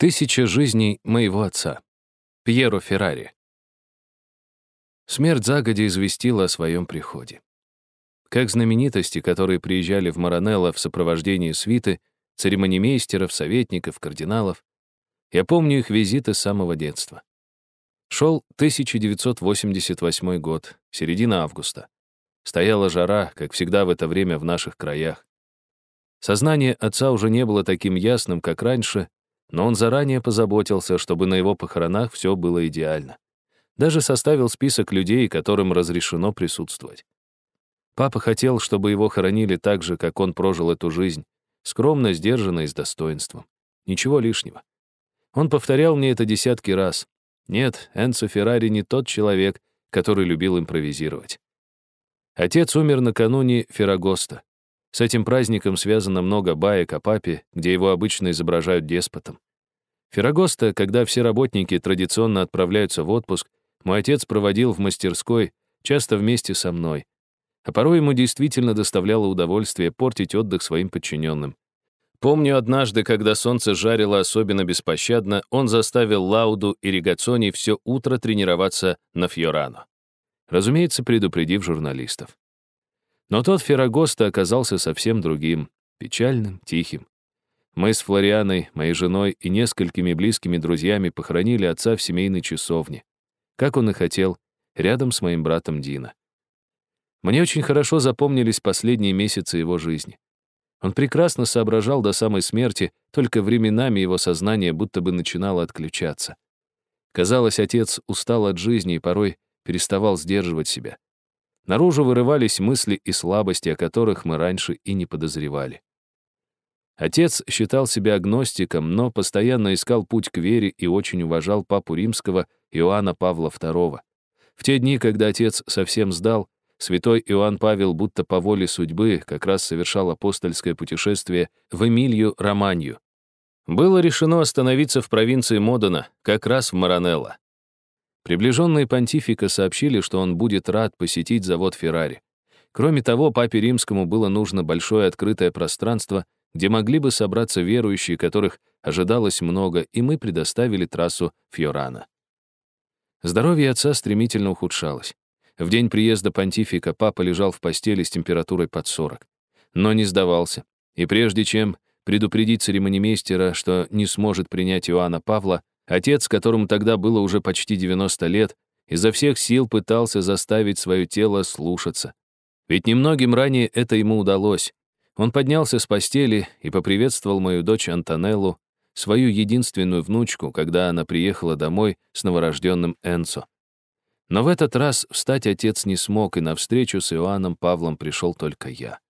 Тысяча жизней моего отца. Пьеро Феррари. Смерть загодя известила о своем приходе. Как знаменитости, которые приезжали в Маранелло в сопровождении свиты, церемонимейстеров, советников, кардиналов, я помню их визиты с самого детства. Шел 1988 год, середина августа. Стояла жара, как всегда в это время в наших краях. Сознание отца уже не было таким ясным, как раньше, но он заранее позаботился, чтобы на его похоронах все было идеально. Даже составил список людей, которым разрешено присутствовать. Папа хотел, чтобы его хоронили так же, как он прожил эту жизнь, скромно, сдержанно и с достоинством. Ничего лишнего. Он повторял мне это десятки раз. Нет, Энцо Феррари не тот человек, который любил импровизировать. Отец умер накануне Феррагоста. С этим праздником связано много баек о папе, где его обычно изображают деспотом. Феррагоста, когда все работники традиционно отправляются в отпуск, мой отец проводил в мастерской, часто вместе со мной. А порой ему действительно доставляло удовольствие портить отдых своим подчиненным. Помню однажды, когда солнце жарило особенно беспощадно, он заставил Лауду и Ригацони все утро тренироваться на Фьорано. Разумеется, предупредив журналистов. Но тот Феррагоста оказался совсем другим, печальным, тихим. Мы с Флорианой, моей женой и несколькими близкими друзьями похоронили отца в семейной часовне. Как он и хотел, рядом с моим братом Дина. Мне очень хорошо запомнились последние месяцы его жизни. Он прекрасно соображал до самой смерти, только временами его сознание будто бы начинало отключаться. Казалось, отец устал от жизни и порой переставал сдерживать себя. Наружу вырывались мысли и слабости, о которых мы раньше и не подозревали. Отец считал себя агностиком, но постоянно искал путь к вере и очень уважал папу римского Иоанна Павла II. В те дни, когда отец совсем сдал, святой Иоанн Павел будто по воле судьбы как раз совершал апостольское путешествие в Эмилью Романью. Было решено остановиться в провинции Модена, как раз в Маранелло. Приближенные понтифика сообщили, что он будет рад посетить завод Феррари. Кроме того, папе римскому было нужно большое открытое пространство, где могли бы собраться верующие, которых ожидалось много, и мы предоставили трассу Фьорана. Здоровье отца стремительно ухудшалось. В день приезда понтифика папа лежал в постели с температурой под 40. Но не сдавался. И прежде чем предупредить церемонимейстера, что не сможет принять Иоанна Павла, Отец, которому тогда было уже почти 90 лет, изо всех сил пытался заставить свое тело слушаться. Ведь немногим ранее это ему удалось. Он поднялся с постели и поприветствовал мою дочь Антонеллу, свою единственную внучку, когда она приехала домой с новорожденным Энцо. Но в этот раз встать отец не смог, и навстречу с Иоанном Павлом пришел только я.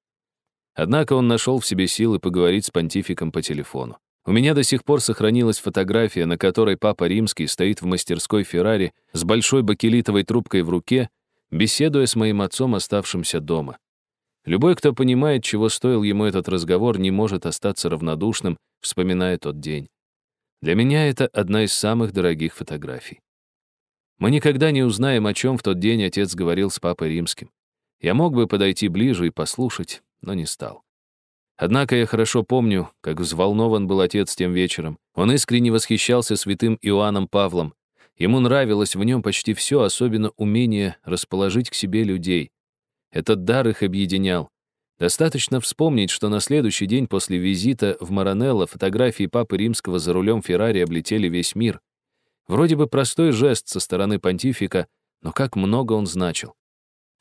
Однако он нашел в себе силы поговорить с понтификом по телефону. У меня до сих пор сохранилась фотография, на которой папа римский стоит в мастерской Феррари с большой бакелитовой трубкой в руке, беседуя с моим отцом, оставшимся дома. Любой, кто понимает, чего стоил ему этот разговор, не может остаться равнодушным, вспоминая тот день. Для меня это одна из самых дорогих фотографий. Мы никогда не узнаем, о чем в тот день отец говорил с папой римским. Я мог бы подойти ближе и послушать, но не стал. Однако я хорошо помню, как взволнован был отец тем вечером. Он искренне восхищался святым Иоанном Павлом. Ему нравилось в нем почти все, особенно умение расположить к себе людей. Этот дар их объединял. Достаточно вспомнить, что на следующий день после визита в Маранелло фотографии Папы Римского за рулем Феррари облетели весь мир. Вроде бы простой жест со стороны понтифика, но как много он значил.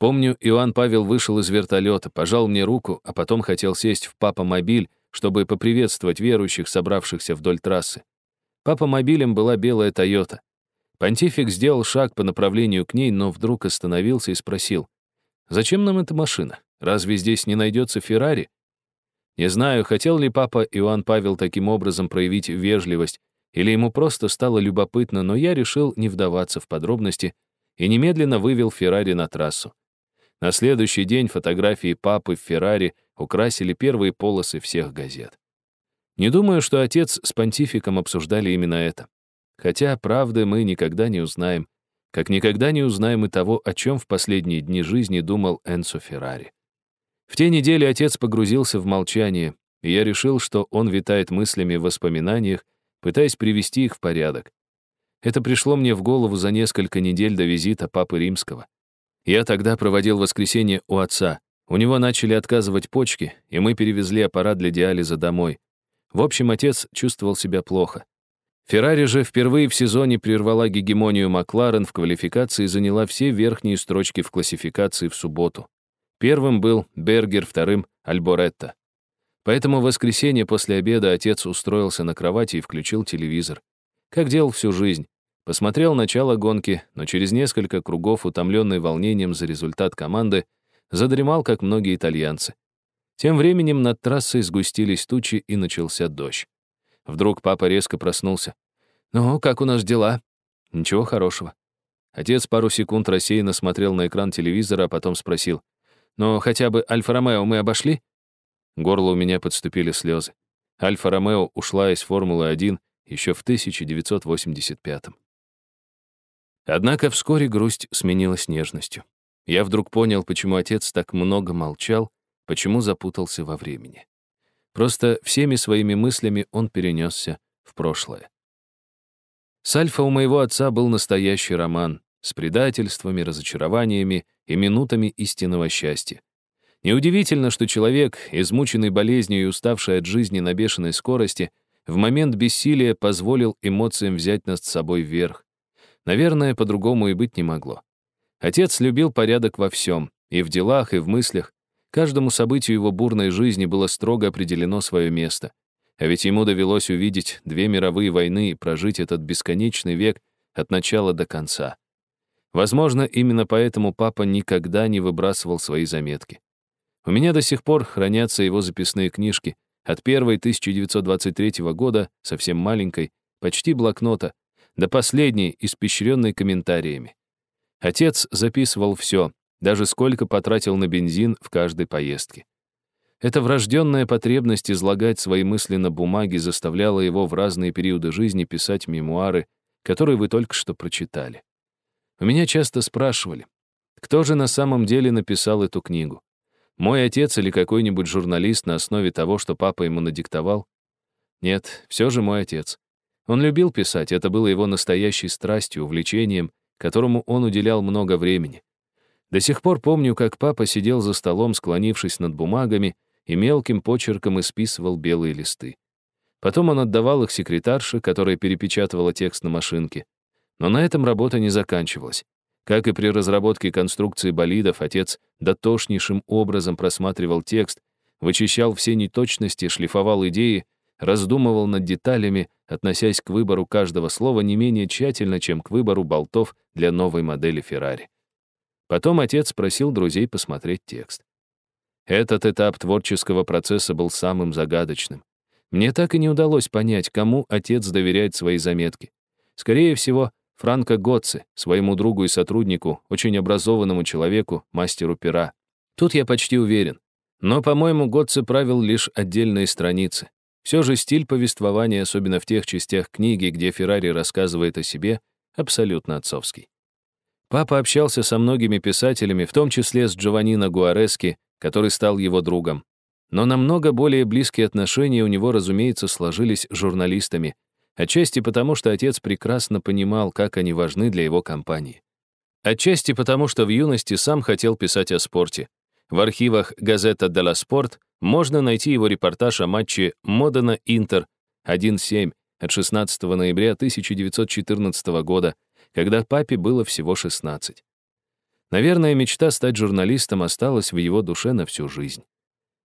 Помню, Иоанн Павел вышел из вертолета, пожал мне руку, а потом хотел сесть в папа-мобиль, чтобы поприветствовать верующих, собравшихся вдоль трассы. Папа-мобилем была белая Тойота. Понтифик сделал шаг по направлению к ней, но вдруг остановился и спросил, «Зачем нам эта машина? Разве здесь не найдется Феррари?» Не знаю, хотел ли папа Иоанн Павел таким образом проявить вежливость, или ему просто стало любопытно, но я решил не вдаваться в подробности и немедленно вывел Феррари на трассу. На следующий день фотографии папы в Феррари украсили первые полосы всех газет. Не думаю, что отец с понтификом обсуждали именно это. Хотя правды мы никогда не узнаем, как никогда не узнаем и того, о чем в последние дни жизни думал Энцо Феррари. В те недели отец погрузился в молчание, и я решил, что он витает мыслями в воспоминаниях, пытаясь привести их в порядок. Это пришло мне в голову за несколько недель до визита Папы Римского. Я тогда проводил воскресенье у отца. У него начали отказывать почки, и мы перевезли аппарат для диализа домой. В общем, отец чувствовал себя плохо. Феррари же впервые в сезоне прервала гегемонию Макларен в квалификации и заняла все верхние строчки в классификации в субботу. Первым был Бергер, вторым — Альборетто. Поэтому в воскресенье после обеда отец устроился на кровати и включил телевизор. Как делал всю жизнь. Посмотрел начало гонки, но через несколько кругов, утомленный волнением за результат команды, задремал, как многие итальянцы. Тем временем над трассой сгустились тучи и начался дождь. Вдруг папа резко проснулся. «Ну, как у нас дела?» «Ничего хорошего». Отец пару секунд рассеянно смотрел на экран телевизора, а потом спросил. «Но хотя бы Альфа-Ромео мы обошли?» Горло у меня подступили слезы. Альфа-Ромео ушла из Формулы-1 еще в 1985 -м. Однако вскоре грусть сменилась нежностью. Я вдруг понял, почему отец так много молчал, почему запутался во времени. Просто всеми своими мыслями он перенесся в прошлое. С Альфа у моего отца был настоящий роман с предательствами, разочарованиями и минутами истинного счастья. Неудивительно, что человек, измученный болезнью и уставший от жизни на бешеной скорости, в момент бессилия позволил эмоциям взять над собой вверх. Наверное, по-другому и быть не могло. Отец любил порядок во всем, и в делах, и в мыслях, Каждому событию его бурной жизни было строго определено свое место. А ведь ему довелось увидеть две мировые войны и прожить этот бесконечный век от начала до конца. Возможно, именно поэтому папа никогда не выбрасывал свои заметки. У меня до сих пор хранятся его записные книжки от первой 1923 года, совсем маленькой, почти блокнота, до последней, испещренной комментариями. Отец записывал все, даже сколько потратил на бензин в каждой поездке. Эта врожденная потребность излагать свои мысли на бумаге заставляла его в разные периоды жизни писать мемуары, которые вы только что прочитали. У меня часто спрашивали, кто же на самом деле написал эту книгу? Мой отец или какой-нибудь журналист на основе того, что папа ему надиктовал? Нет, все же мой отец. Он любил писать, это было его настоящей страстью, увлечением, которому он уделял много времени. До сих пор помню, как папа сидел за столом, склонившись над бумагами, и мелким почерком исписывал белые листы. Потом он отдавал их секретарше, которая перепечатывала текст на машинке. Но на этом работа не заканчивалась. Как и при разработке конструкции болидов, отец дотошнейшим образом просматривал текст, вычищал все неточности, шлифовал идеи, раздумывал над деталями, относясь к выбору каждого слова не менее тщательно, чем к выбору болтов для новой модели Феррари. Потом отец просил друзей посмотреть текст. Этот этап творческого процесса был самым загадочным. Мне так и не удалось понять, кому отец доверяет свои заметки. Скорее всего, Франко Готце, своему другу и сотруднику, очень образованному человеку, мастеру пера. Тут я почти уверен. Но, по-моему, Готце правил лишь отдельные страницы. Все же стиль повествования, особенно в тех частях книги, где Феррари рассказывает о себе, абсолютно отцовский. Папа общался со многими писателями, в том числе с Джованнино Гуарески, который стал его другом. Но намного более близкие отношения у него, разумеется, сложились с журналистами, отчасти потому, что отец прекрасно понимал, как они важны для его компании. Отчасти потому, что в юности сам хотел писать о спорте. В архивах «Газета Делла Спорт» можно найти его репортаж о матче «Модена-Интер» 1-7 от 16 ноября 1914 года, когда папе было всего 16. Наверное, мечта стать журналистом осталась в его душе на всю жизнь.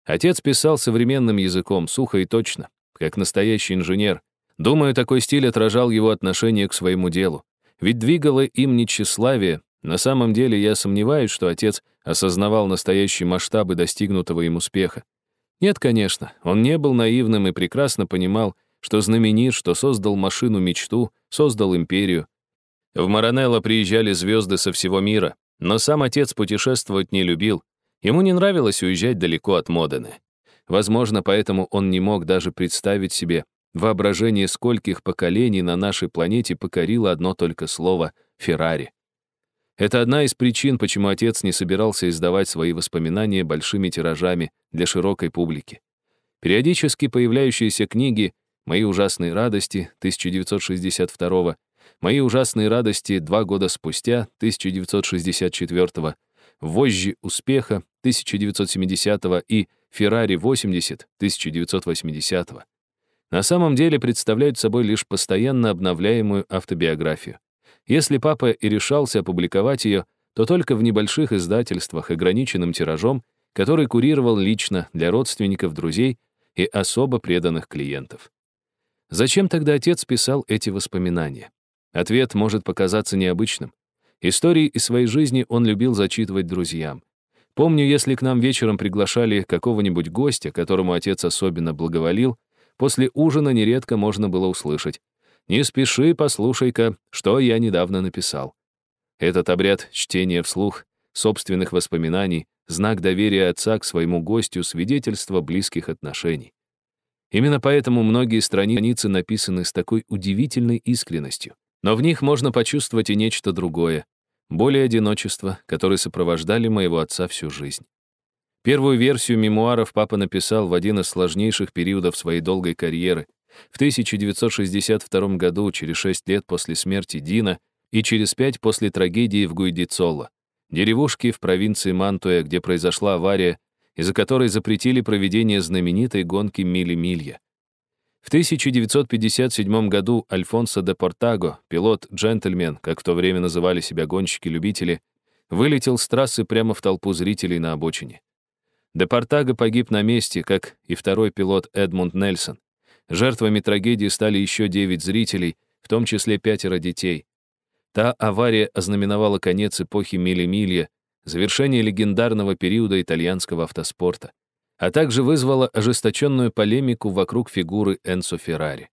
Отец писал современным языком, сухо и точно, как настоящий инженер. Думаю, такой стиль отражал его отношение к своему делу. Ведь двигало им не тщеславие. На самом деле я сомневаюсь, что отец осознавал настоящие масштабы достигнутого им успеха. Нет, конечно, он не был наивным и прекрасно понимал, что знаменит, что создал машину-мечту, создал империю, в Маранелло приезжали звезды со всего мира, но сам отец путешествовать не любил. Ему не нравилось уезжать далеко от Модены. Возможно, поэтому он не мог даже представить себе воображение скольких поколений на нашей планете покорило одно только слово «Феррари». Это одна из причин, почему отец не собирался издавать свои воспоминания большими тиражами для широкой публики. Периодически появляющиеся книги «Мои ужасные радости» 1962, «Мои ужасные радости» два года спустя 1964, «Вожжи успеха» 1970 и «Феррари 80» 1980. На самом деле представляют собой лишь постоянно обновляемую автобиографию. Если папа и решался опубликовать ее, то только в небольших издательствах ограниченным тиражом, который курировал лично для родственников, друзей и особо преданных клиентов. Зачем тогда отец писал эти воспоминания? Ответ может показаться необычным. Истории из своей жизни он любил зачитывать друзьям. Помню, если к нам вечером приглашали какого-нибудь гостя, которому отец особенно благоволил, после ужина нередко можно было услышать «Не спеши, послушай-ка, что я недавно написал». Этот обряд чтения вслух собственных воспоминаний, знак доверия отца к своему гостю, свидетельство близких отношений. Именно поэтому многие страницы написаны с такой удивительной искренностью. Но в них можно почувствовать и нечто другое, более одиночество, которое сопровождали моего отца всю жизнь. Первую версию мемуаров папа написал в один из сложнейших периодов своей долгой карьеры, в 1962 году, через шесть лет после смерти Дина и через пять после трагедии в Гуйдицолло, деревушке в провинции Мантуя, где произошла авария, из-за которой запретили проведение знаменитой гонки Мили-Милья. В 1957 году Альфонсо де Портаго, пилот-джентльмен, как в то время называли себя гонщики-любители, вылетел с трассы прямо в толпу зрителей на обочине. Де Портаго погиб на месте, как и второй пилот Эдмунд Нельсон. Жертвами трагедии стали еще девять зрителей, в том числе пятеро детей. Та авария ознаменовала конец эпохи Мили-Милья, завершение легендарного периода итальянского автоспорта а также вызвало ожесточенную полемику вокруг фигуры Энцо Феррари.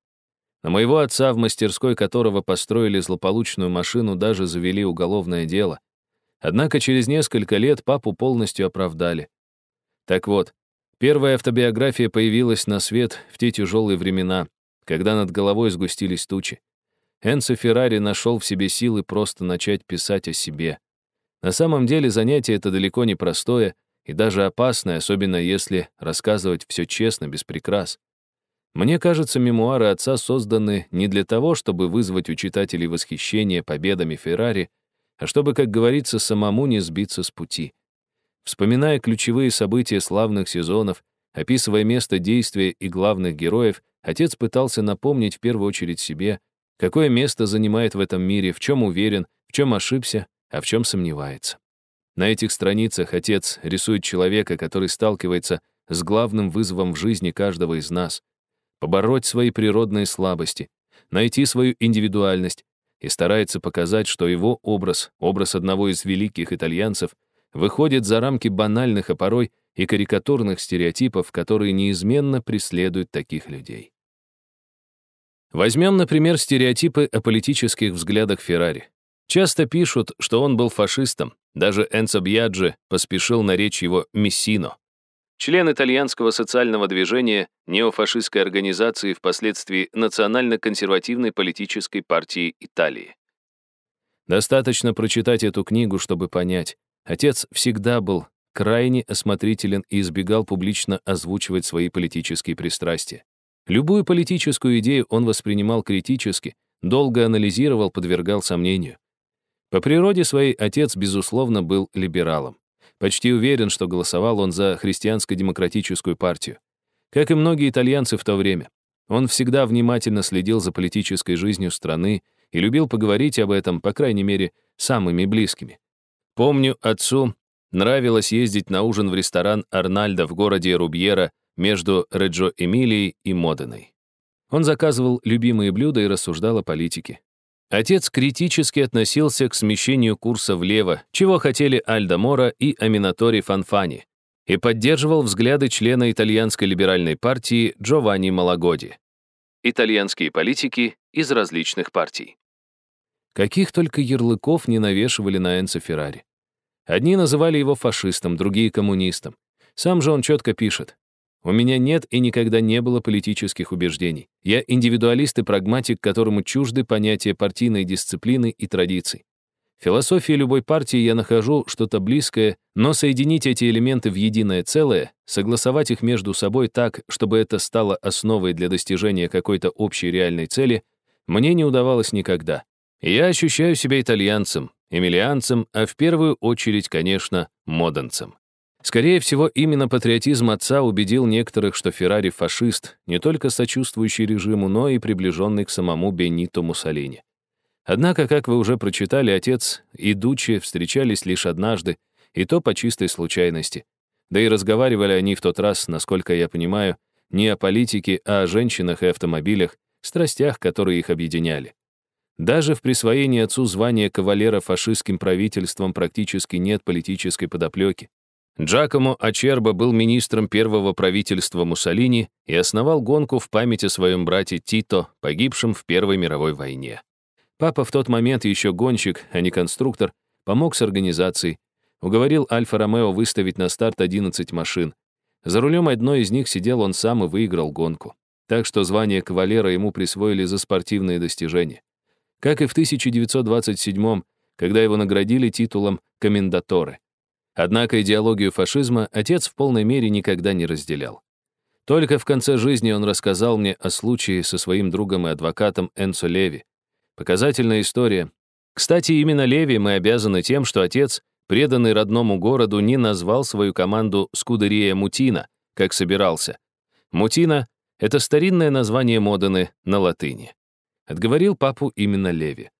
На моего отца, в мастерской которого построили злополучную машину, даже завели уголовное дело. Однако через несколько лет папу полностью оправдали. Так вот, первая автобиография появилась на свет в те тяжелые времена, когда над головой сгустились тучи. Энцо Феррари нашел в себе силы просто начать писать о себе. На самом деле занятие это далеко не простое, и даже опасное, особенно если рассказывать все честно, без прикрас. Мне кажется, мемуары отца созданы не для того, чтобы вызвать у читателей восхищение победами Феррари, а чтобы, как говорится, самому не сбиться с пути. Вспоминая ключевые события славных сезонов, описывая место действия и главных героев, отец пытался напомнить в первую очередь себе, какое место занимает в этом мире, в чем уверен, в чем ошибся, а в чем сомневается. На этих страницах отец рисует человека, который сталкивается с главным вызовом в жизни каждого из нас — побороть свои природные слабости, найти свою индивидуальность и старается показать, что его образ, образ одного из великих итальянцев, выходит за рамки банальных, а порой и карикатурных стереотипов, которые неизменно преследуют таких людей. Возьмем, например, стереотипы о политических взглядах Феррари. Часто пишут, что он был фашистом, даже Энцо Бьяджи поспешил наречь его «Мессино». Член итальянского социального движения, неофашистской организации, впоследствии национально-консервативной политической партии Италии. Достаточно прочитать эту книгу, чтобы понять. Отец всегда был крайне осмотрителен и избегал публично озвучивать свои политические пристрастия. Любую политическую идею он воспринимал критически, долго анализировал, подвергал сомнению. По природе своей отец, безусловно, был либералом. Почти уверен, что голосовал он за христианско-демократическую партию. Как и многие итальянцы в то время. Он всегда внимательно следил за политической жизнью страны и любил поговорить об этом, по крайней мере, самыми близкими. Помню, отцу нравилось ездить на ужин в ресторан Арнальда в городе Рубьера между Реджо Эмилией и Моденой. Он заказывал любимые блюда и рассуждал о политике. Отец критически относился к смещению курса влево, чего хотели Альдо Мора и Аминатори Фанфани, и поддерживал взгляды члена итальянской либеральной партии Джованни Малагоди. Итальянские политики из различных партий. Каких только ярлыков не навешивали на Энцо Феррари. Одни называли его фашистом, другие — коммунистом. Сам же он четко пишет. У меня нет и никогда не было политических убеждений. Я индивидуалист и прагматик, которому чужды понятия партийной дисциплины и традиций. В философии любой партии я нахожу что-то близкое, но соединить эти элементы в единое целое, согласовать их между собой так, чтобы это стало основой для достижения какой-то общей реальной цели, мне не удавалось никогда. Я ощущаю себя итальянцем, эмилианцем, а в первую очередь, конечно, моденцем. Скорее всего, именно патриотизм отца убедил некоторых, что Феррари фашист, не только сочувствующий режиму, но и приближенный к самому Бенито Муссолини. Однако, как вы уже прочитали, отец и Дуччи встречались лишь однажды, и то по чистой случайности. Да и разговаривали они в тот раз, насколько я понимаю, не о политике, а о женщинах и автомобилях, страстях, которые их объединяли. Даже в присвоении отцу звания кавалера фашистским правительством практически нет политической подоплеки. Джакомо Ачербо был министром первого правительства Муссолини и основал гонку в память о своем брате Тито, погибшем в Первой мировой войне. Папа в тот момент еще гонщик, а не конструктор, помог с организацией, уговорил Альфа-Ромео выставить на старт 11 машин. За рулем одной из них сидел он сам и выиграл гонку. Так что звание кавалера ему присвоили за спортивные достижения. Как и в 1927 когда его наградили титулом комендаторы. Однако идеологию фашизма отец в полной мере никогда не разделял. Только в конце жизни он рассказал мне о случае со своим другом и адвокатом Энцо Леви, Показательная история. Кстати, именно Леви мы обязаны тем, что отец, преданный родному городу, не назвал свою команду «Скудерия Мутина», как собирался. Мутина — это старинное название Модены на латыни. Отговорил папу именно Леви.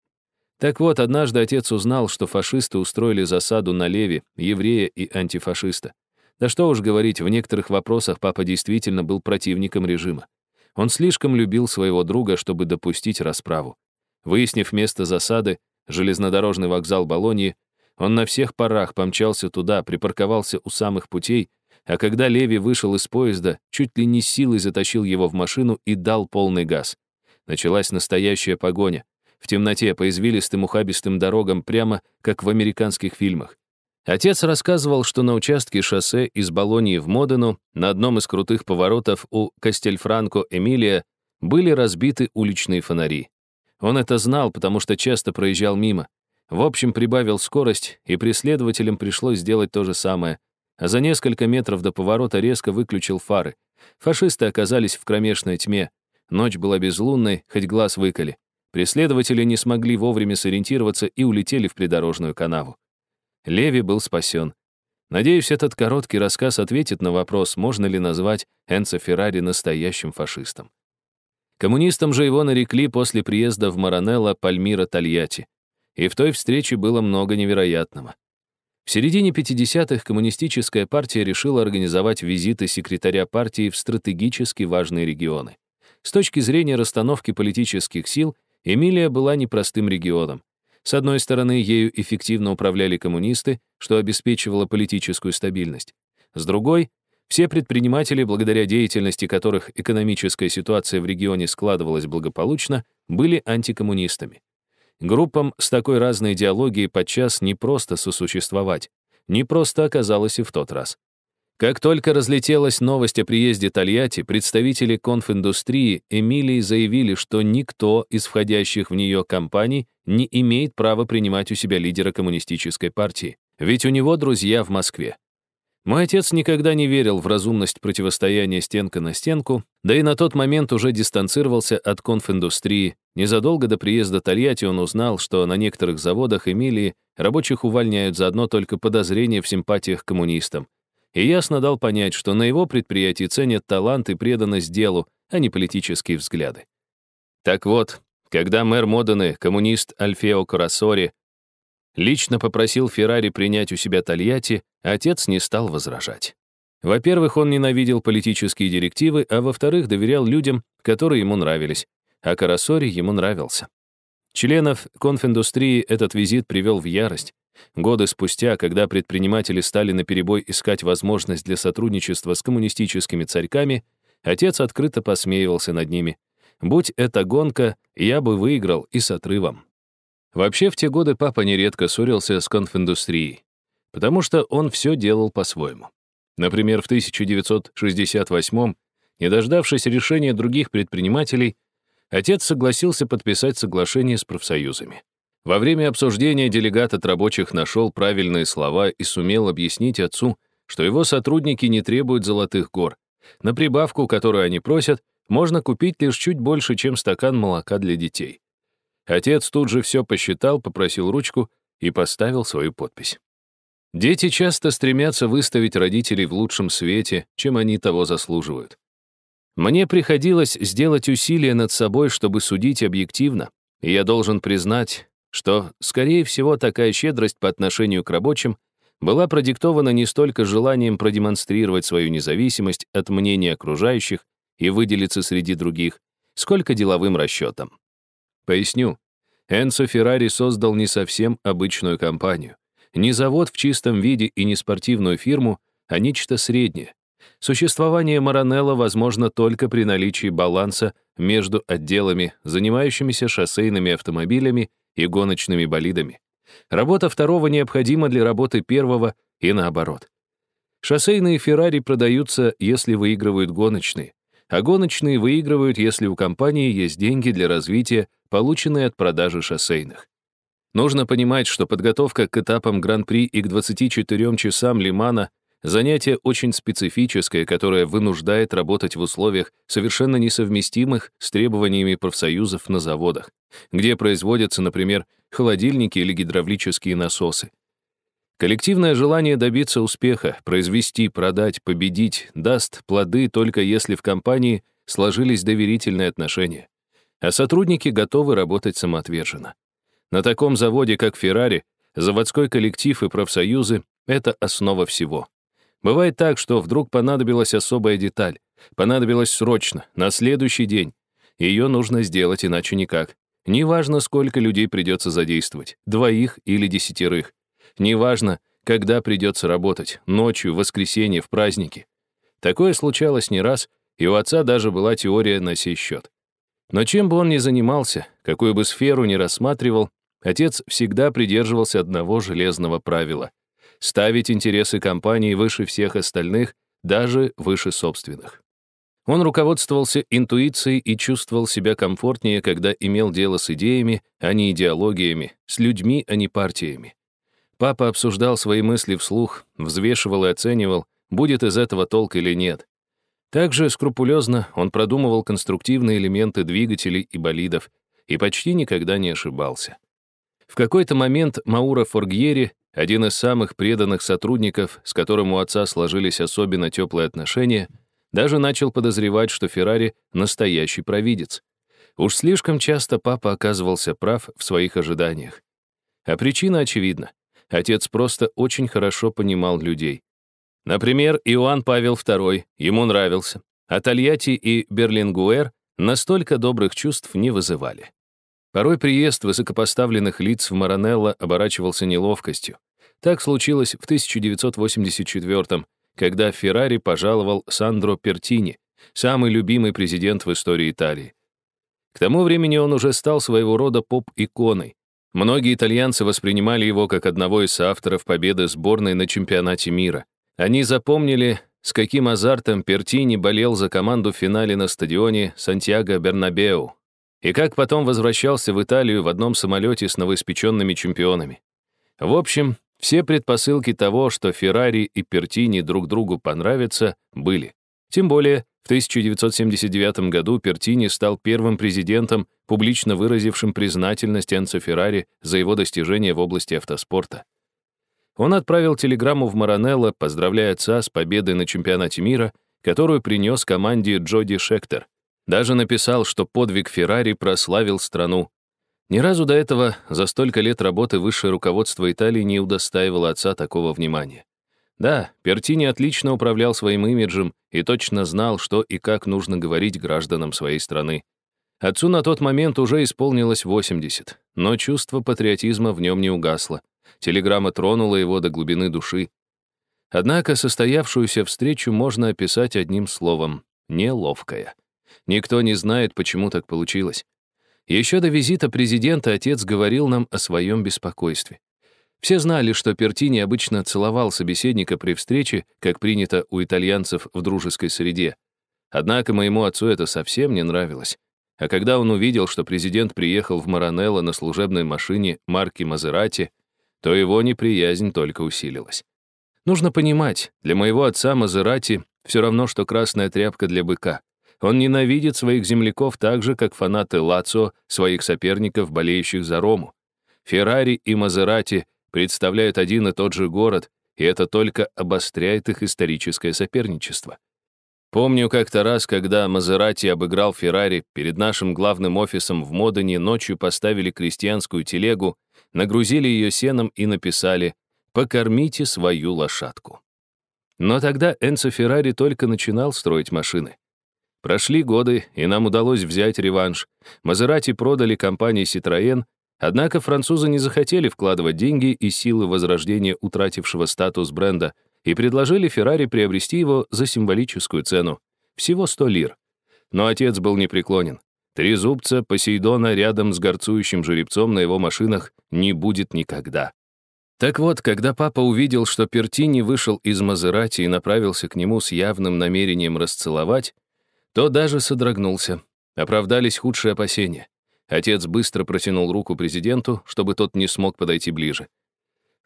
Так вот, однажды отец узнал, что фашисты устроили засаду на Леви, еврея и антифашиста. Да что уж говорить, в некоторых вопросах папа действительно был противником режима. Он слишком любил своего друга, чтобы допустить расправу. Выяснив место засады, железнодорожный вокзал Болоньи, он на всех парах помчался туда, припарковался у самых путей, а когда Леви вышел из поезда, чуть ли не силой затащил его в машину и дал полный газ. Началась настоящая погоня. В темноте по извилистым ухабистым дорогам, прямо как в американских фильмах. Отец рассказывал, что на участке шоссе из Болонии в Модену на одном из крутых поворотов у Кастельфранко-Эмилия были разбиты уличные фонари. Он это знал, потому что часто проезжал мимо. В общем, прибавил скорость, и преследователям пришлось сделать то же самое. А за несколько метров до поворота резко выключил фары. Фашисты оказались в кромешной тьме. Ночь была безлунной, хоть глаз выколи. Преследователи не смогли вовремя сориентироваться и улетели в придорожную канаву. Леви был спасен. Надеюсь, этот короткий рассказ ответит на вопрос, можно ли назвать Энцо Феррари настоящим фашистом. Коммунистам же его нарекли после приезда в Маранелло Пальмира Тольятти. И в той встрече было много невероятного. В середине 50-х коммунистическая партия решила организовать визиты секретаря партии в стратегически важные регионы. С точки зрения расстановки политических сил, Эмилия была непростым регионом. С одной стороны, ею эффективно управляли коммунисты, что обеспечивало политическую стабильность. С другой, все предприниматели, благодаря деятельности которых экономическая ситуация в регионе складывалась благополучно, были антикоммунистами. Группам с такой разной идеологией подчас не просто сосуществовать, не просто оказалось и в тот раз. Как только разлетелась новость о приезде Тольятти, представители конфиндустрии Эмилии заявили, что никто из входящих в нее компаний не имеет права принимать у себя лидера коммунистической партии, ведь у него друзья в Москве. Мой отец никогда не верил в разумность противостояния стенка на стенку, да и на тот момент уже дистанцировался от конфиндустрии. Незадолго до приезда Тольятти он узнал, что на некоторых заводах Эмилии рабочих увольняют за одно только подозрение в симпатиях к коммунистам. И ясно дал понять, что на его предприятии ценят талант и преданность делу, а не политические взгляды. Так вот, когда мэр Модены, коммунист Альфео Карасори, лично попросил Феррари принять у себя Тольятти, отец не стал возражать. Во-первых, он ненавидел политические директивы, а во-вторых, доверял людям, которые ему нравились, а Карасори ему нравился. Членов конфиндустрии этот визит привел в ярость. Годы спустя, когда предприниматели стали наперебой искать возможность для сотрудничества с коммунистическими царьками, отец открыто посмеивался над ними. «Будь это гонка, я бы выиграл и с отрывом». Вообще, в те годы папа нередко ссорился с конфиндустрией, потому что он все делал по-своему. Например, в 1968 не дождавшись решения других предпринимателей, отец согласился подписать соглашение с профсоюзами. Во время обсуждения делегат от рабочих нашел правильные слова и сумел объяснить отцу, что его сотрудники не требуют золотых гор. На прибавку, которую они просят, можно купить лишь чуть больше, чем стакан молока для детей. Отец тут же все посчитал, попросил ручку и поставил свою подпись. Дети часто стремятся выставить родителей в лучшем свете, чем они того заслуживают. Мне приходилось сделать усилия над собой, чтобы судить объективно, и я должен признать, что, скорее всего, такая щедрость по отношению к рабочим была продиктована не столько желанием продемонстрировать свою независимость от мнения окружающих и выделиться среди других, сколько деловым расчетом. Поясню. Энцо Феррари создал не совсем обычную компанию. Не завод в чистом виде и не спортивную фирму, а нечто среднее. Существование Маранелло возможно только при наличии баланса между отделами, занимающимися шоссейными автомобилями и гоночными болидами. Работа второго необходима для работы первого и наоборот. Шоссейные Феррари продаются, если выигрывают гоночные, а гоночные выигрывают, если у компании есть деньги для развития, полученные от продажи шоссейных. Нужно понимать, что подготовка к этапам Гран-при и к 24 часам Лимана — занятие очень специфическое, которое вынуждает работать в условиях, совершенно несовместимых с требованиями профсоюзов на заводах, где производятся, например, холодильники или гидравлические насосы. Коллективное желание добиться успеха, произвести, продать, победить даст плоды только если в компании сложились доверительные отношения, а сотрудники готовы работать самоотверженно. На таком заводе, как Феррари, заводской коллектив и профсоюзы — это основа всего. Бывает так, что вдруг понадобилась особая деталь, понадобилась срочно, на следующий день. Ее нужно сделать, иначе никак. Неважно, сколько людей придется задействовать, двоих или десятерых. Неважно, когда придется работать, ночью, в воскресенье, в праздники. Такое случалось не раз, и у отца даже была теория на сей счет. Но чем бы он ни занимался, какую бы сферу ни рассматривал, Отец всегда придерживался одного железного правила — ставить интересы компании выше всех остальных, даже выше собственных. Он руководствовался интуицией и чувствовал себя комфортнее, когда имел дело с идеями, а не идеологиями, с людьми, а не партиями. Папа обсуждал свои мысли вслух, взвешивал и оценивал, будет из этого толк или нет. Также скрупулезно он продумывал конструктивные элементы двигателей и болидов и почти никогда не ошибался. В какой-то момент Маура Форгьери, один из самых преданных сотрудников, с которым у отца сложились особенно теплые отношения, даже начал подозревать, что Феррари — настоящий провидец. Уж слишком часто папа оказывался прав в своих ожиданиях. А причина очевидна. Отец просто очень хорошо понимал людей. Например, Иоанн Павел II ему нравился, а Тольятти и Берлингуэр настолько добрых чувств не вызывали. Порой приезд высокопоставленных лиц в Маранелло оборачивался неловкостью. Так случилось в 1984 когда Феррари пожаловал Сандро Пертини, самый любимый президент в истории Италии. К тому времени он уже стал своего рода поп-иконой. Многие итальянцы воспринимали его как одного из авторов победы сборной на чемпионате мира. Они запомнили, с каким азартом Пертини болел за команду в финале на стадионе Сантьяго Бернабеу, и как потом возвращался в Италию в одном самолете с новоиспеченными чемпионами. В общем, все предпосылки того, что Феррари и Пертини друг другу понравятся, были. Тем более, в 1979 году Пертини стал первым президентом, публично выразившим признательность Энцо Феррари за его достижения в области автоспорта. Он отправил телеграмму в Маранелло, поздравляя отца с победой на чемпионате мира, которую принес команде Джоди Шектер. Даже написал, что подвиг Феррари прославил страну. Ни разу до этого за столько лет работы высшее руководство Италии не удостаивало отца такого внимания. Да, Пертини отлично управлял своим имиджем и точно знал, что и как нужно говорить гражданам своей страны. Отцу на тот момент уже исполнилось 80, но чувство патриотизма в нем не угасло. Телеграмма тронула его до глубины души. Однако состоявшуюся встречу можно описать одним словом — неловкая. Никто не знает, почему так получилось. Еще до визита президента отец говорил нам о своем беспокойстве. Все знали, что Пертини обычно целовал собеседника при встрече, как принято у итальянцев в дружеской среде. Однако моему отцу это совсем не нравилось. а когда он увидел, что президент приехал в Маранелло на служебной машине марки Мазерати, то его неприязнь только усилилась. Нужно понимать, для моего отца Мазерати все равно, что красная тряпка для быка. Он ненавидит своих земляков так же, как фанаты Лацио своих соперников, болеющих за Рому. Феррари и Мазерати представляют один и тот же город, и это только обостряет их историческое соперничество. Помню как-то раз, когда Мазерати обыграл Феррари, перед нашим главным офисом в Модене ночью поставили крестьянскую телегу, нагрузили ее сеном и написали «Покормите свою лошадку». Но тогда Энцо Феррари только начинал строить машины. Прошли годы, и нам удалось взять реванш. Мазерати продали компании Citroën, однако французы не захотели вкладывать деньги и силы возрождения утратившего статус бренда и предложили Феррари приобрести его за символическую цену — всего 100 лир. Но отец был непреклонен. Три зубца Посейдона рядом с горцующим жеребцом на его машинах не будет никогда. Так вот, когда папа увидел, что Пертини вышел из Мазерати и направился к нему с явным намерением расцеловать, то даже содрогнулся. Оправдались худшие опасения. Отец быстро протянул руку президенту, чтобы тот не смог подойти ближе.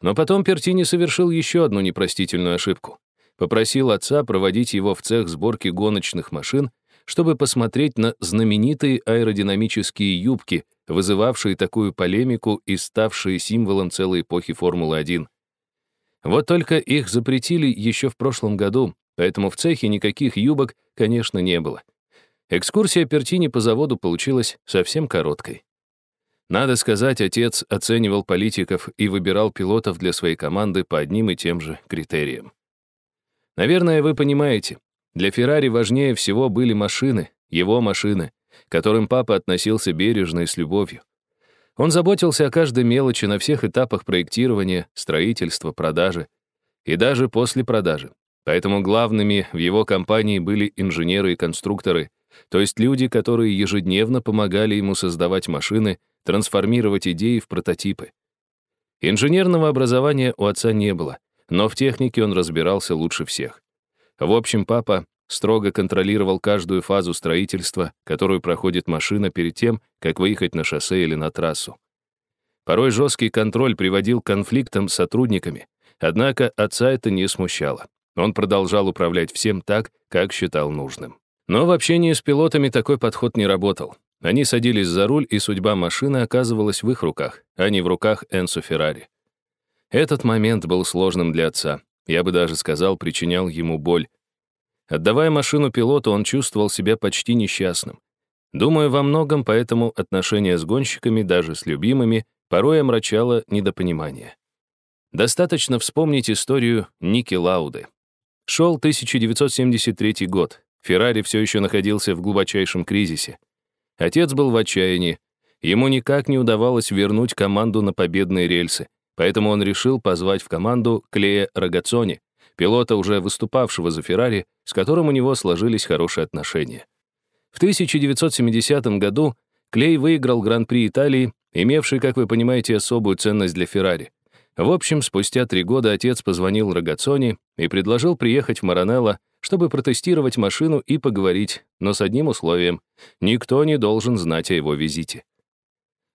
Но потом Пертини совершил еще одну непростительную ошибку. Попросил отца проводить его в цех сборки гоночных машин, чтобы посмотреть на знаменитые аэродинамические юбки, вызывавшие такую полемику и ставшие символом целой эпохи Формулы-1. Вот только их запретили еще в прошлом году, поэтому в цехе никаких юбок, конечно, не было. Экскурсия Пертини по заводу получилась совсем короткой. Надо сказать, отец оценивал политиков и выбирал пилотов для своей команды по одним и тем же критериям. Наверное, вы понимаете, для Феррари важнее всего были машины, его машины, к которым папа относился бережно и с любовью. Он заботился о каждой мелочи на всех этапах проектирования, строительства, продажи и даже после продажи. Поэтому главными в его компании были инженеры и конструкторы, то есть люди, которые ежедневно помогали ему создавать машины, трансформировать идеи в прототипы. Инженерного образования у отца не было, но в технике он разбирался лучше всех. В общем, папа строго контролировал каждую фазу строительства, которую проходит машина перед тем, как выехать на шоссе или на трассу. Порой жесткий контроль приводил к конфликтам с сотрудниками, однако отца это не смущало. Он продолжал управлять всем так, как считал нужным. Но в общении с пилотами такой подход не работал. Они садились за руль, и судьба машины оказывалась в их руках, а не в руках Энсо Феррари. Этот момент был сложным для отца. Я бы даже сказал, причинял ему боль. Отдавая машину пилоту, он чувствовал себя почти несчастным. Думаю, во многом поэтому отношения с гонщиками, даже с любимыми, порой омрачало недопонимание. Достаточно вспомнить историю Ники Лауды. Шел 1973 год. Феррари все еще находился в глубочайшем кризисе. Отец был в отчаянии. Ему никак не удавалось вернуть команду на победные рельсы, поэтому он решил позвать в команду Клея Рогацони, пилота, уже выступавшего за Феррари, с которым у него сложились хорошие отношения. В 1970 году Клей выиграл Гран-при Италии, имевший, как вы понимаете, особую ценность для Феррари. В общем, спустя три года отец позвонил Рогацони и предложил приехать в Маранелло, чтобы протестировать машину и поговорить, но с одним условием — никто не должен знать о его визите.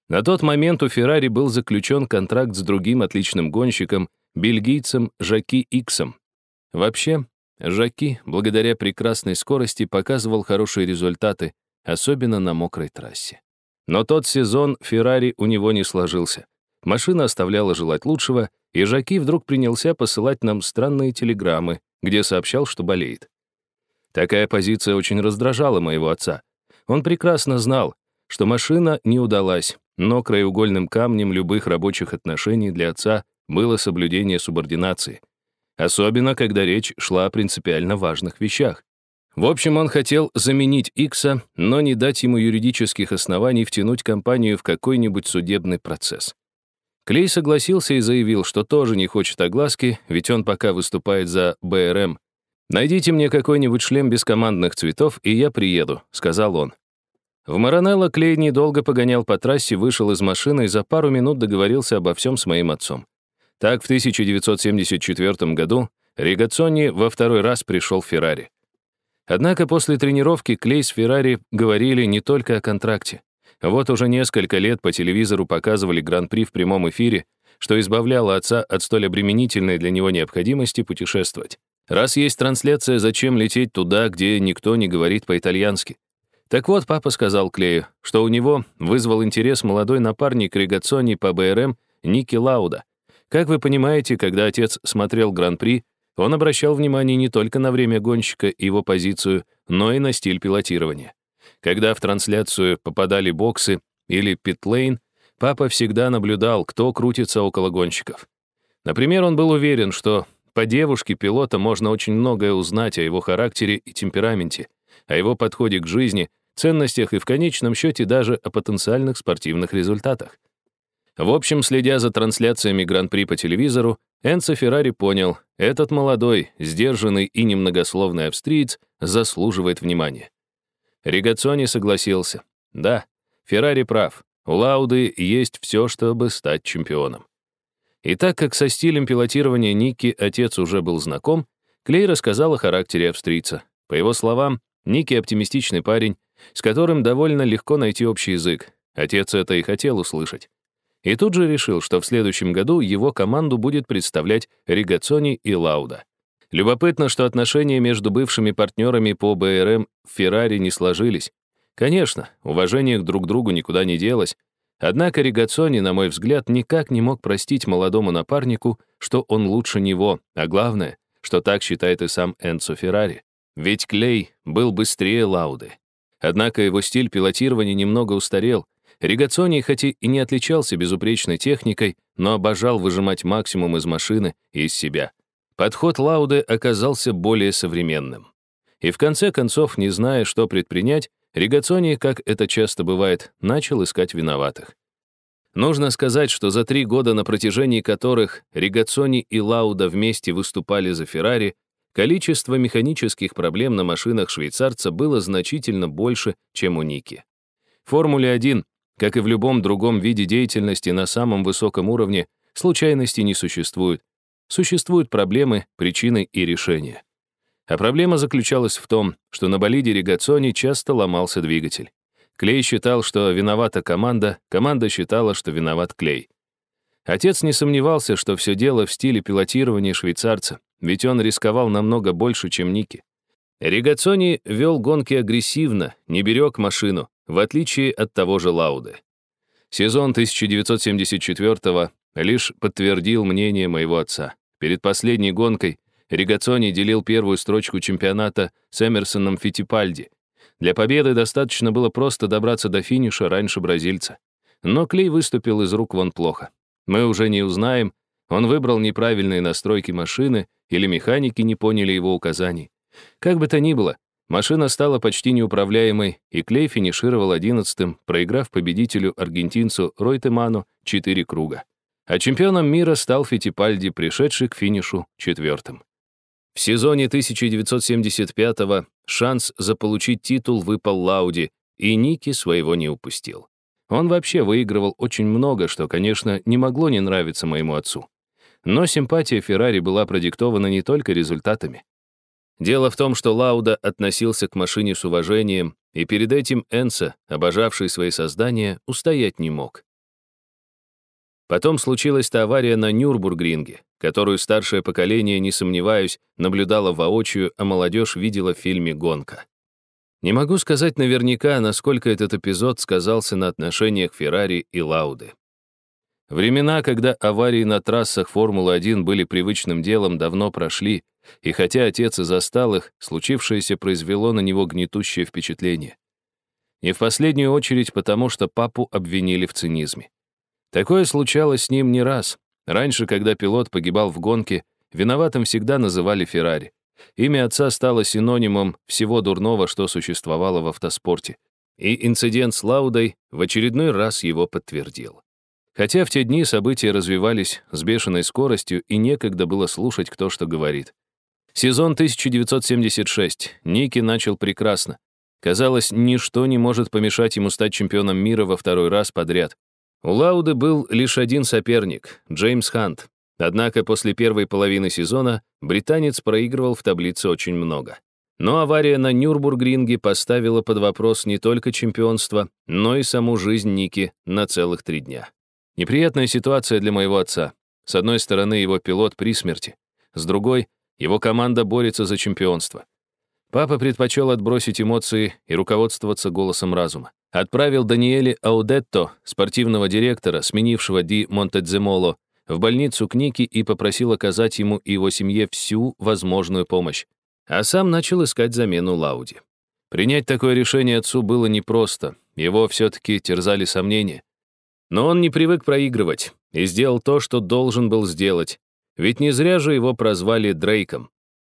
На тот момент у Феррари был заключен контракт с другим отличным гонщиком, бельгийцем Жаки Иксом. Вообще, Жаки, благодаря прекрасной скорости, показывал хорошие результаты, особенно на мокрой трассе. Но тот сезон Феррари у него не сложился. Машина оставляла желать лучшего, и Жаки вдруг принялся посылать нам странные телеграммы, где сообщал, что болеет. Такая позиция очень раздражала моего отца. Он прекрасно знал, что машина не удалась, но краеугольным камнем любых рабочих отношений для отца было соблюдение субординации. Особенно, когда речь шла о принципиально важных вещах. В общем, он хотел заменить Икса, но не дать ему юридических оснований втянуть компанию в какой-нибудь судебный процесс. Клей согласился и заявил, что тоже не хочет огласки, ведь он пока выступает за БРМ. «Найдите мне какой-нибудь шлем без командных цветов, и я приеду», — сказал он. В Маранелло Клей недолго погонял по трассе, вышел из машины и за пару минут договорился обо всем с моим отцом. Так в 1974 году Ригацони во второй раз пришел в Феррари. Однако после тренировки Клей с Феррари говорили не только о контракте. Вот уже несколько лет по телевизору показывали Гран-при в прямом эфире, что избавляло отца от столь обременительной для него необходимости путешествовать. Раз есть трансляция, зачем лететь туда, где никто не говорит по-итальянски? Так вот, папа сказал Клею, что у него вызвал интерес молодой напарник Ригацони по БРМ Ники Лауда. Как вы понимаете, когда отец смотрел Гран-при, он обращал внимание не только на время гонщика и его позицию, но и на стиль пилотирования. Когда в трансляцию попадали боксы или питлейн, папа всегда наблюдал, кто крутится около гонщиков. Например, он был уверен, что по девушке пилота можно очень многое узнать о его характере и темпераменте, о его подходе к жизни, ценностях и в конечном счете даже о потенциальных спортивных результатах. В общем, следя за трансляциями Гран-при по телевизору, Энцо Феррари понял, этот молодой, сдержанный и немногословный австриец заслуживает внимания. Ригацони согласился. Да, Феррари прав, у Лауды есть все, чтобы стать чемпионом. И так как со стилем пилотирования Ники отец уже был знаком, Клей рассказал о характере австрийца. По его словам, Ники оптимистичный парень, с которым довольно легко найти общий язык. Отец это и хотел услышать. И тут же решил, что в следующем году его команду будет представлять Ригацони и Лауда. Любопытно, что отношения между бывшими партнерами по БРМ в Феррари не сложились. Конечно, уважение к друг другу никуда не делось, Однако Ригацони, на мой взгляд, никак не мог простить молодому напарнику, что он лучше него, а главное, что так считает и сам Энцо Феррари. Ведь Клей был быстрее Лауды. Однако его стиль пилотирования немного устарел. Ригацони, хоть и не отличался безупречной техникой, но обожал выжимать максимум из машины и из себя. Подход Лауды оказался более современным. И в конце концов, не зная, что предпринять, Ригацони, как это часто бывает, начал искать виноватых. Нужно сказать, что за три года, на протяжении которых Ригацони и Лауда вместе выступали за Феррари, количество механических проблем на машинах швейцарца было значительно больше, чем у Ники. В Формуле-1, как и в любом другом виде деятельности на самом высоком уровне, случайностей не существует. Существуют проблемы, причины и решения. А проблема заключалась в том, что на болиде Ригацони часто ломался двигатель. Клей считал, что виновата команда, команда считала, что виноват Клей. Отец не сомневался, что все дело в стиле пилотирования швейцарца, ведь он рисковал намного больше, чем Ники. Ригацони вел гонки агрессивно, не берег машину, в отличие от того же Лауды. Сезон 1974-го лишь подтвердил мнение моего отца. Перед последней гонкой Ригацони делил первую строчку чемпионата с Эмерсоном Фитипальди. Для победы достаточно было просто добраться до финиша раньше бразильца. Но Клей выступил из рук вон плохо. Мы уже не узнаем, он выбрал неправильные настройки машины или механики не поняли его указаний. Как бы то ни было, машина стала почти неуправляемой, и Клей финишировал одиннадцатым, проиграв победителю аргентинцу Ройтеману четыре круга. А чемпионом мира стал Фитипальди, пришедший к финишу четвертым. В сезоне 1975-го шанс заполучить титул выпал Лауди, и Ники своего не упустил. Он вообще выигрывал очень много, что, конечно, не могло не нравиться моему отцу. Но симпатия Феррари была продиктована не только результатами. Дело в том, что Лауда относился к машине с уважением, и перед этим Энса, обожавший свои создания, устоять не мог. Потом случилась та авария на Нюрбургринге, которую старшее поколение, не сомневаюсь, наблюдало воочию, а молодежь видела в фильме «Гонка». Не могу сказать наверняка, насколько этот эпизод сказался на отношениях Феррари и Лауды. Времена, когда аварии на трассах Формулы-1 были привычным делом, давно прошли, и хотя отец и застал их, случившееся произвело на него гнетущее впечатление. Не в последнюю очередь потому, что папу обвинили в цинизме. Такое случалось с ним не раз. Раньше, когда пилот погибал в гонке, виноватым всегда называли Феррари. Имя отца стало синонимом всего дурного, что существовало в автоспорте. И инцидент с Лаудой в очередной раз его подтвердил. Хотя в те дни события развивались с бешеной скоростью, и некогда было слушать, кто что говорит. Сезон 1976. Ники начал прекрасно. Казалось, ничто не может помешать ему стать чемпионом мира во второй раз подряд. У Лауды был лишь один соперник — Джеймс Хант. Однако после первой половины сезона британец проигрывал в таблице очень много. Но авария на Нюрбургринге поставила под вопрос не только чемпионство, но и саму жизнь Ники на целых три дня. Неприятная ситуация для моего отца. С одной стороны, его пилот при смерти. С другой, его команда борется за чемпионство. Папа предпочел отбросить эмоции и руководствоваться голосом разума. Отправил Даниэле Аудетто, спортивного директора, сменившего Ди Монтедземоло, в больницу к Нике и попросил оказать ему и его семье всю возможную помощь. А сам начал искать замену Лауди. Принять такое решение отцу было непросто, его все-таки терзали сомнения. Но он не привык проигрывать и сделал то, что должен был сделать. Ведь не зря же его прозвали Дрейком.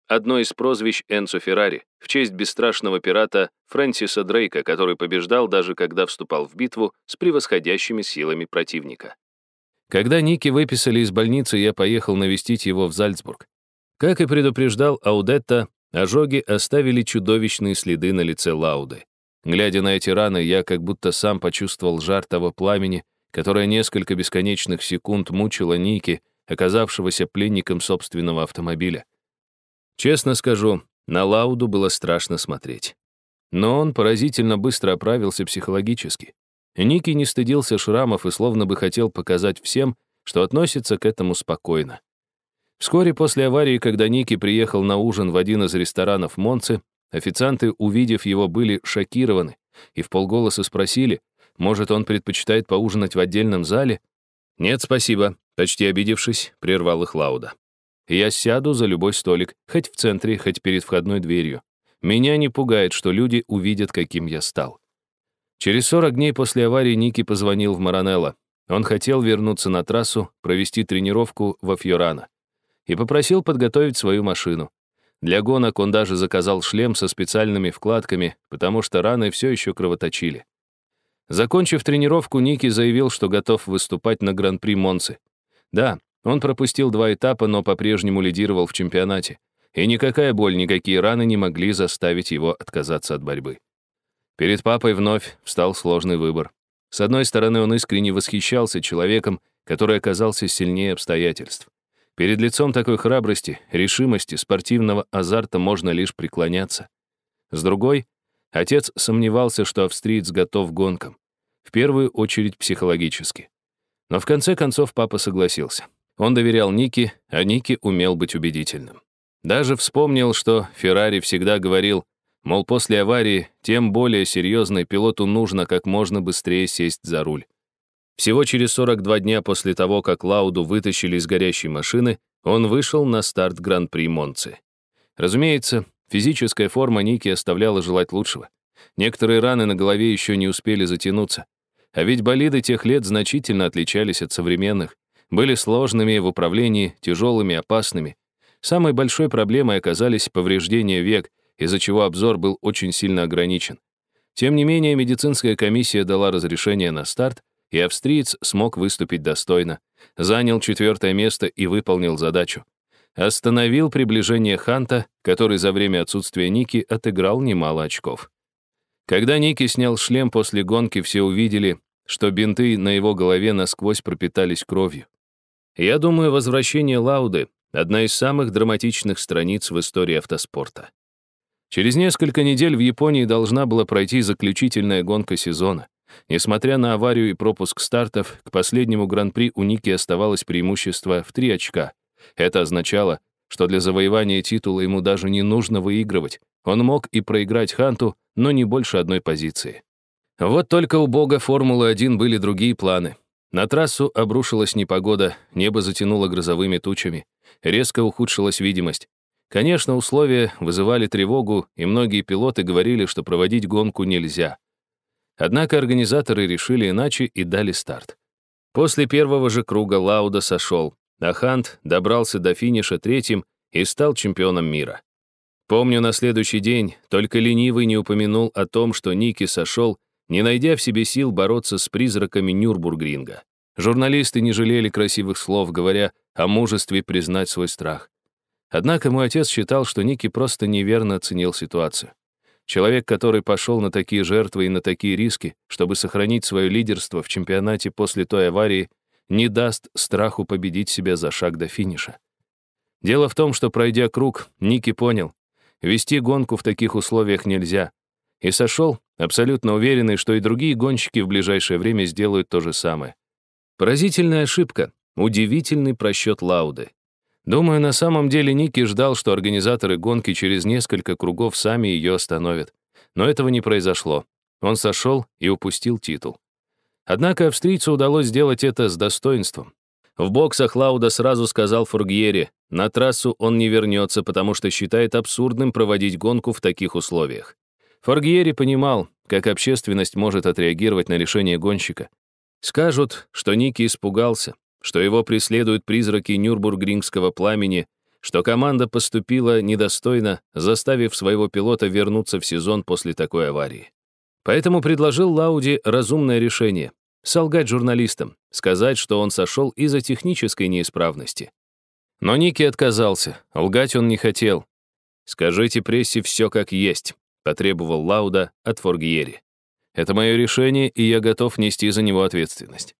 Одно из прозвищ Энцо Феррари, в честь бесстрашного пирата Фрэнсиса Дрейка, который побеждал даже когда вступал в битву с превосходящими силами противника. Когда Ники выписали из больницы, я поехал навестить его в Зальцбург. Как и предупреждал Аудетта, ожоги оставили чудовищные следы на лице Лауды. Глядя на эти раны, я как будто сам почувствовал жар того пламени, которое несколько бесконечных секунд мучило Ники, оказавшегося пленником собственного автомобиля. Честно скажу, на Лауду было страшно смотреть. Но он поразительно быстро оправился психологически. Ники не стыдился шрамов и словно бы хотел показать всем, что относится к этому спокойно. Вскоре после аварии, когда Ники приехал на ужин в один из ресторанов Монцы, официанты, увидев его, были шокированы и в полголоса спросили, может, он предпочитает поужинать в отдельном зале? «Нет, спасибо», — почти обидевшись, прервал их Лауда. «Я сяду за любой столик, хоть в центре, хоть перед входной дверью. Меня не пугает, что люди увидят, каким я стал». Через 40 дней после аварии Ники позвонил в Маранелло. Он хотел вернуться на трассу, провести тренировку во Фьорано. И попросил подготовить свою машину. Для гонок он даже заказал шлем со специальными вкладками, потому что раны все еще кровоточили. Закончив тренировку, Ники заявил, что готов выступать на Гран-при Монцы. Да, он пропустил два этапа, но по-прежнему лидировал в чемпионате. И никакая боль, никакие раны не могли заставить его отказаться от борьбы. Перед папой вновь встал сложный выбор. С одной стороны, он искренне восхищался человеком, который оказался сильнее обстоятельств. Перед лицом такой храбрости, решимости, спортивного азарта можно лишь преклоняться. С другой, отец сомневался, что австриец готов к гонкам. В первую очередь психологически. Но в конце концов папа согласился. Он доверял Нике, а Ники умел быть убедительным. Даже вспомнил, что Феррари всегда говорил, мол, после аварии, тем более серьезной, пилоту нужно как можно быстрее сесть за руль. Всего через 42 дня после того, как Лауду вытащили из горящей машины, он вышел на старт Гран-при Монцы. Разумеется, физическая форма Ники оставляла желать лучшего. Некоторые раны на голове еще не успели затянуться. А ведь болиды тех лет значительно отличались от современных, были сложными в управлении, тяжелыми, опасными. Самой большой проблемой оказались повреждения век, из-за чего обзор был очень сильно ограничен. Тем не менее, медицинская комиссия дала разрешение на старт, и австриец смог выступить достойно, занял четвертое место и выполнил задачу. Остановил приближение Ханта, который за время отсутствия Ники отыграл немало очков. Когда Ники снял шлем после гонки, все увидели, что бинты на его голове насквозь пропитались кровью. Я думаю, возвращение Лауды — одна из самых драматичных страниц в истории автоспорта. Через несколько недель в Японии должна была пройти заключительная гонка сезона. Несмотря на аварию и пропуск стартов, к последнему гран-при у Ники оставалось преимущество в три очка. Это означало, что для завоевания титула ему даже не нужно выигрывать. Он мог и проиграть Ханту, но не больше одной позиции. Вот только у бога Формулы-1 были другие планы. На трассу обрушилась непогода, небо затянуло грозовыми тучами, резко ухудшилась видимость. Конечно, условия вызывали тревогу, и многие пилоты говорили, что проводить гонку нельзя. Однако организаторы решили иначе и дали старт. После первого же круга Лауда сошел, а Хант добрался до финиша третьим и стал чемпионом мира. Помню, на следующий день только ленивый не упомянул о том, что Ники сошел, не найдя в себе сил бороться с призраками Нюрбургринга. Журналисты не жалели красивых слов, говоря о мужестве признать свой страх. Однако мой отец считал, что Ники просто неверно оценил ситуацию. Человек, который пошел на такие жертвы и на такие риски, чтобы сохранить свое лидерство в чемпионате после той аварии, не даст страху победить себя за шаг до финиша. Дело в том, что, пройдя круг, Ники понял, Вести гонку в таких условиях нельзя. И сошел, абсолютно уверенный, что и другие гонщики в ближайшее время сделают то же самое. Поразительная ошибка, удивительный просчет Лауды. Думаю, на самом деле Ники ждал, что организаторы гонки через несколько кругов сами ее остановят. Но этого не произошло. Он сошел и упустил титул. Однако австрийцу удалось сделать это с достоинством. В боксах Лауда сразу сказал Фургьере, на трассу он не вернется, потому что считает абсурдным проводить гонку в таких условиях. Форгьери понимал, как общественность может отреагировать на решение гонщика. Скажут, что Ники испугался, что его преследуют призраки Нюрбургрингского пламени, что команда поступила недостойно, заставив своего пилота вернуться в сезон после такой аварии. Поэтому предложил Лауди разумное решение — солгать журналистам, сказать, что он сошел из-за технической неисправности. Но Ники отказался, лгать он не хотел. «Скажите прессе все как есть», — потребовал Лауда от Форгьери. «Это мое решение, и я готов нести за него ответственность».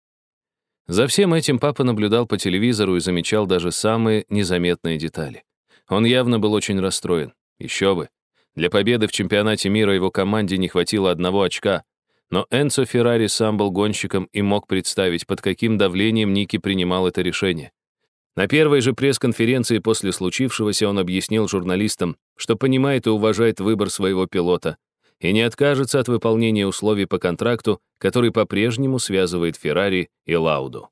За всем этим папа наблюдал по телевизору и замечал даже самые незаметные детали. Он явно был очень расстроен. Еще бы. Для победы в чемпионате мира его команде не хватило одного очка. Но Энцо Феррари сам был гонщиком и мог представить, под каким давлением Ники принимал это решение. На первой же пресс-конференции после случившегося он объяснил журналистам, что понимает и уважает выбор своего пилота, и не откажется от выполнения условий по контракту, который по-прежнему связывает Феррари и Лауду.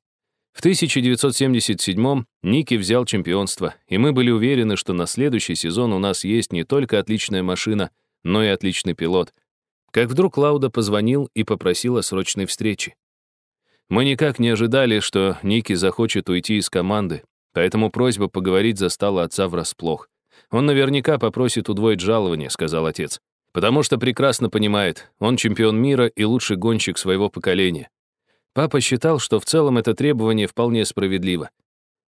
В 1977-м Ники взял чемпионство, и мы были уверены, что на следующий сезон у нас есть не только отличная машина, но и отличный пилот. Как вдруг Лауда позвонил и попросил о срочной встрече. Мы никак не ожидали, что Ники захочет уйти из команды, поэтому просьба поговорить застала отца врасплох. «Он наверняка попросит удвоить жалование», — сказал отец. Потому что прекрасно понимает, он чемпион мира и лучший гонщик своего поколения. Папа считал, что в целом это требование вполне справедливо.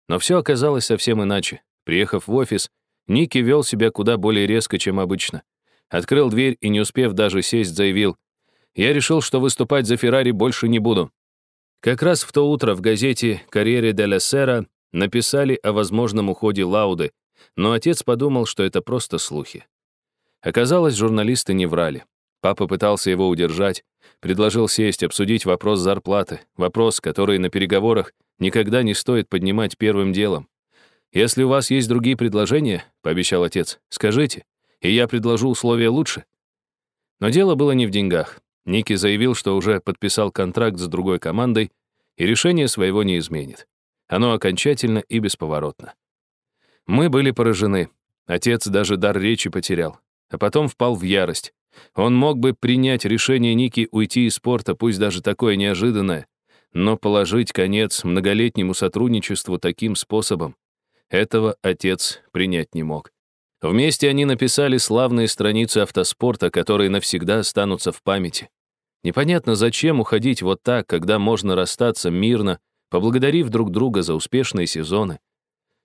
Но все оказалось совсем иначе. Приехав в офис, Ники вел себя куда более резко, чем обычно. Открыл дверь и, не успев даже сесть, заявил, «Я решил, что выступать за Феррари больше не буду». Как раз в то утро в газете «Карьере де ла Сера» написали о возможном уходе Лауды, но отец подумал, что это просто слухи. Оказалось, журналисты не врали. Папа пытался его удержать, предложил сесть, обсудить вопрос зарплаты, вопрос, который на переговорах никогда не стоит поднимать первым делом. «Если у вас есть другие предложения, — пообещал отец, — скажите, и я предложу условия лучше». Но дело было не в деньгах. Ники заявил, что уже подписал контракт с другой командой и решение своего не изменит. Оно окончательно и бесповоротно. Мы были поражены. Отец даже дар речи потерял а потом впал в ярость. Он мог бы принять решение Ники уйти из спорта, пусть даже такое неожиданное, но положить конец многолетнему сотрудничеству таким способом, этого отец принять не мог. Вместе они написали славные страницы автоспорта, которые навсегда останутся в памяти. Непонятно, зачем уходить вот так, когда можно расстаться мирно, поблагодарив друг друга за успешные сезоны.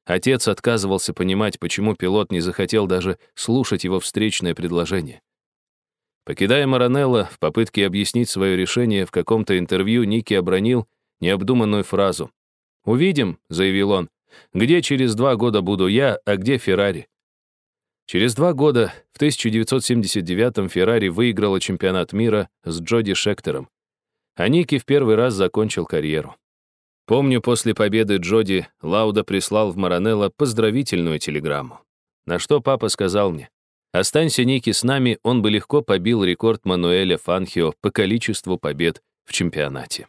Отец отказывался понимать, почему пилот не захотел даже слушать его встречное предложение. Покидая Маранелло, в попытке объяснить свое решение, в каком-то интервью Ники обронил необдуманную фразу. «Увидим», — заявил он, — «где через два года буду я, а где Феррари». Через два года, в 1979-м, Феррари выиграла чемпионат мира с Джоди Шектером, а Ники в первый раз закончил карьеру. Помню, после победы Джоди Лауда прислал в Маранелло поздравительную телеграмму. На что папа сказал мне, «Останься, Ники, с нами, он бы легко побил рекорд Мануэля Фанхио по количеству побед в чемпионате».